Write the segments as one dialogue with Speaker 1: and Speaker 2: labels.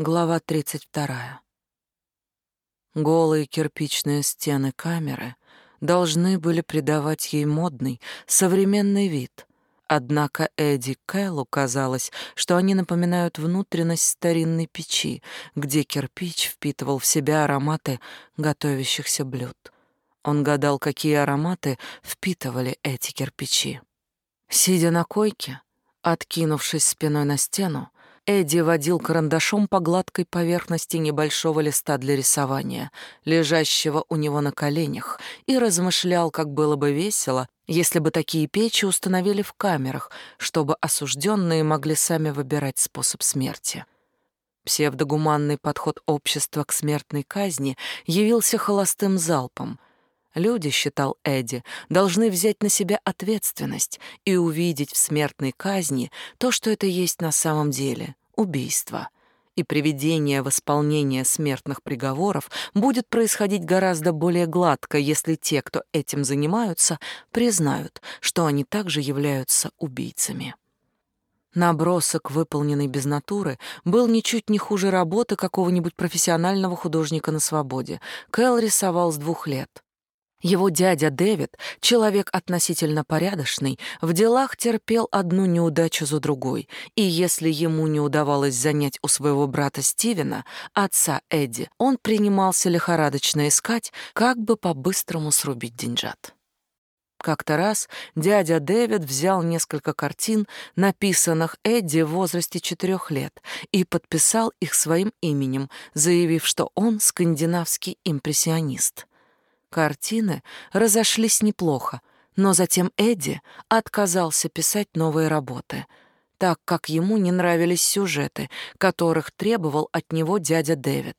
Speaker 1: Глава 32. Голые кирпичные стены камеры должны были придавать ей модный, современный вид. Однако Эдди Кэллу казалось, что они напоминают внутренность старинной печи, где кирпич впитывал в себя ароматы готовящихся блюд. Он гадал, какие ароматы впитывали эти кирпичи. Сидя на койке, откинувшись спиной на стену, Эдди водил карандашом по гладкой поверхности небольшого листа для рисования, лежащего у него на коленях, и размышлял, как было бы весело, если бы такие печи установили в камерах, чтобы осужденные могли сами выбирать способ смерти. Псевдогуманный подход общества к смертной казни явился холостым залпом — Люди, считал Эдди, должны взять на себя ответственность и увидеть в смертной казни то, что это есть на самом деле — убийство. И приведение в исполнение смертных приговоров будет происходить гораздо более гладко, если те, кто этим занимаются, признают, что они также являются убийцами. Набросок, выполненный без натуры, был ничуть не хуже работы какого-нибудь профессионального художника на свободе. Кэл рисовал с двух лет. Его дядя Дэвид, человек относительно порядочный, в делах терпел одну неудачу за другой, и если ему не удавалось занять у своего брата Стивена, отца Эдди, он принимался лихорадочно искать, как бы по-быстрому срубить деньжат. Как-то раз дядя Дэвид взял несколько картин, написанных Эдди в возрасте четырех лет, и подписал их своим именем, заявив, что он скандинавский импрессионист. Картины разошлись неплохо, но затем Эдди отказался писать новые работы, так как ему не нравились сюжеты, которых требовал от него дядя Дэвид.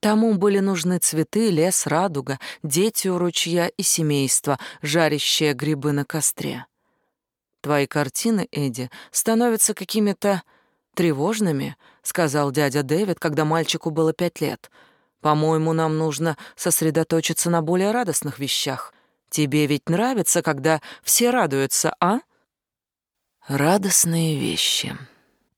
Speaker 1: Тому были нужны цветы, лес, радуга, дети у ручья и семейство, жарящее грибы на костре. «Твои картины, Эдди, становятся какими-то тревожными», — сказал дядя Дэвид, когда мальчику было пять лет — по-моему, нам нужно сосредоточиться на более радостных вещах. Тебе ведь нравится, когда все радуются, а? Радостные вещи.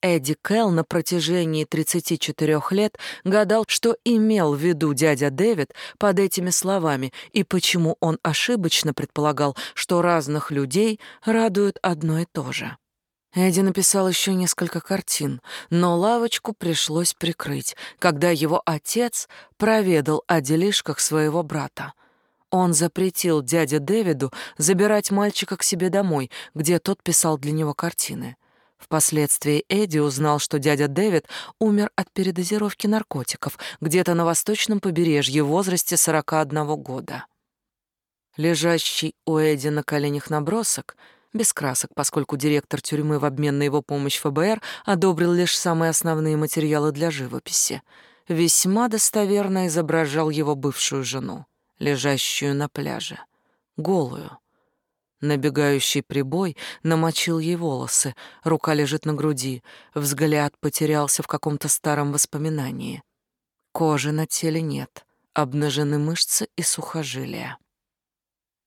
Speaker 1: Эдди Кэл на протяжении 34 лет гадал, что имел в виду дядя Дэвид под этими словами и почему он ошибочно предполагал, что разных людей радует одно и то же. Эдди написал еще несколько картин, но лавочку пришлось прикрыть, когда его отец проведал о делишках своего брата. Он запретил дяде Дэвиду забирать мальчика к себе домой, где тот писал для него картины. Впоследствии Эдди узнал, что дядя Дэвид умер от передозировки наркотиков где-то на восточном побережье в возрасте 41 года. Лежащий у Эдди на коленях набросок — без красок, поскольку директор тюрьмы в обмен на его помощь ФБР одобрил лишь самые основные материалы для живописи. Весьма достоверно изображал его бывшую жену, лежащую на пляже, голую. Набегающий прибой намочил ей волосы, рука лежит на груди, взгляд потерялся в каком-то старом воспоминании. Кожи на теле нет, обнажены мышцы и сухожилия.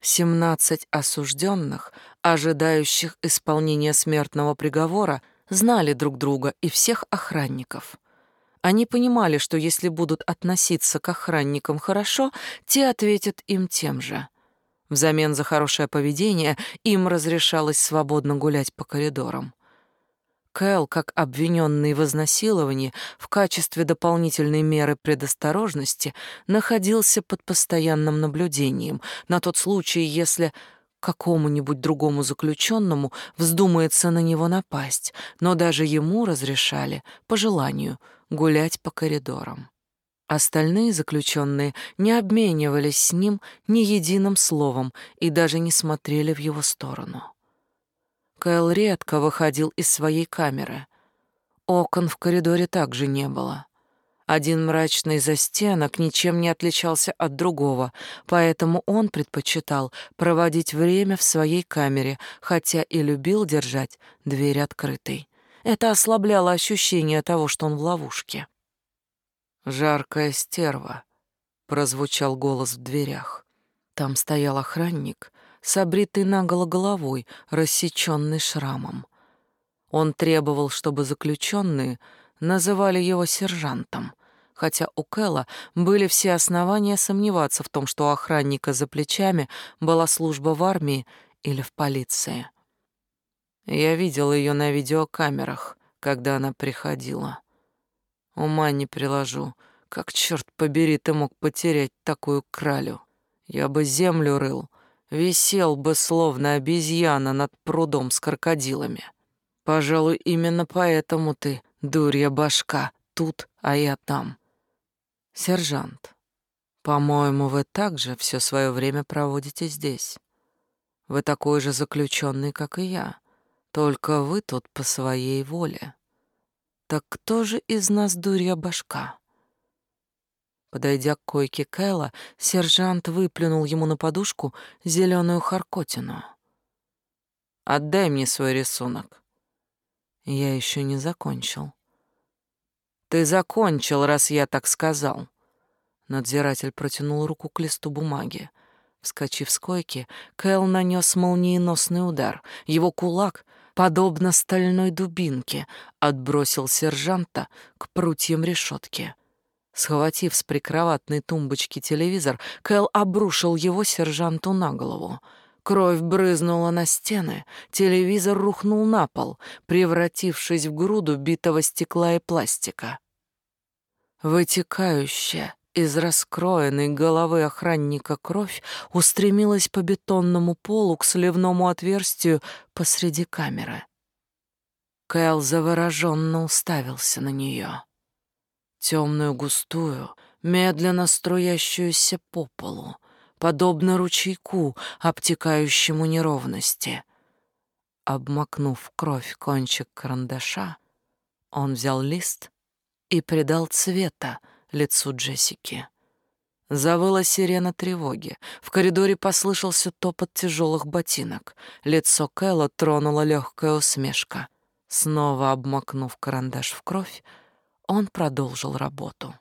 Speaker 1: Семнадцать осужденных, ожидающих исполнения смертного приговора, знали друг друга и всех охранников. Они понимали, что если будут относиться к охранникам хорошо, те ответят им тем же. Взамен за хорошее поведение им разрешалось свободно гулять по коридорам. Кэл, как обвиненный в изнасиловании, в качестве дополнительной меры предосторожности находился под постоянным наблюдением на тот случай, если какому-нибудь другому заключенному вздумается на него напасть, но даже ему разрешали, по желанию, гулять по коридорам. Остальные заключенные не обменивались с ним ни единым словом и даже не смотрели в его сторону. Кэл редко выходил из своей камеры. Окон в коридоре также не было. Один мрачный застенок ничем не отличался от другого, поэтому он предпочитал проводить время в своей камере, хотя и любил держать дверь открытой. Это ослабляло ощущение того, что он в ловушке. «Жаркая стерва», — прозвучал голос в дверях. Там стоял охранник с обритой наголо головой, рассеченной шрамом. Он требовал, чтобы заключенные называли его сержантом, хотя у Кэлла были все основания сомневаться в том, что у охранника за плечами была служба в армии или в полиции. Я видел ее на видеокамерах, когда она приходила. Ума не приложу, как, черт побери, ты мог потерять такую кралю. Я бы землю рыл, висел бы словно обезьяна над прудом с крокодилами. Пожалуй, именно поэтому ты, дурья башка, тут, а я там. Сержант, по-моему, вы также все свое время проводите здесь. Вы такой же заключенный, как и я, только вы тут по своей воле. Так кто же из нас дурья башка? Подойдя к койке Кэла, сержант выплюнул ему на подушку зеленую харкотину. «Отдай мне свой рисунок». Я еще не закончил. «Ты закончил, раз я так сказал». Надзиратель протянул руку к листу бумаги. Вскочив с койки, Кэл нанес молниеносный удар. Его кулак, подобно стальной дубинке, отбросил сержанта к прутьям решетки. Схватив с прикроватной тумбочки телевизор, Кэл обрушил его сержанту на голову. Кровь брызнула на стены, телевизор рухнул на пол, превратившись в груду битого стекла и пластика. Вытекающая из раскроенной головы охранника кровь устремилась по бетонному полу к сливному отверстию посреди камеры. Кэл завороженно уставился на нее темную густую, медленно струящуюся по полу, подобно ручейку, обтекающему неровности. Обмакнув кровь кончик карандаша, он взял лист и придал цвета лицу Джессики. Завыла сирена тревоги. В коридоре послышался топот тяжелых ботинок. Лицо Кэлла тронула легкая усмешка. Снова обмакнув карандаш в кровь, он продолжил работу.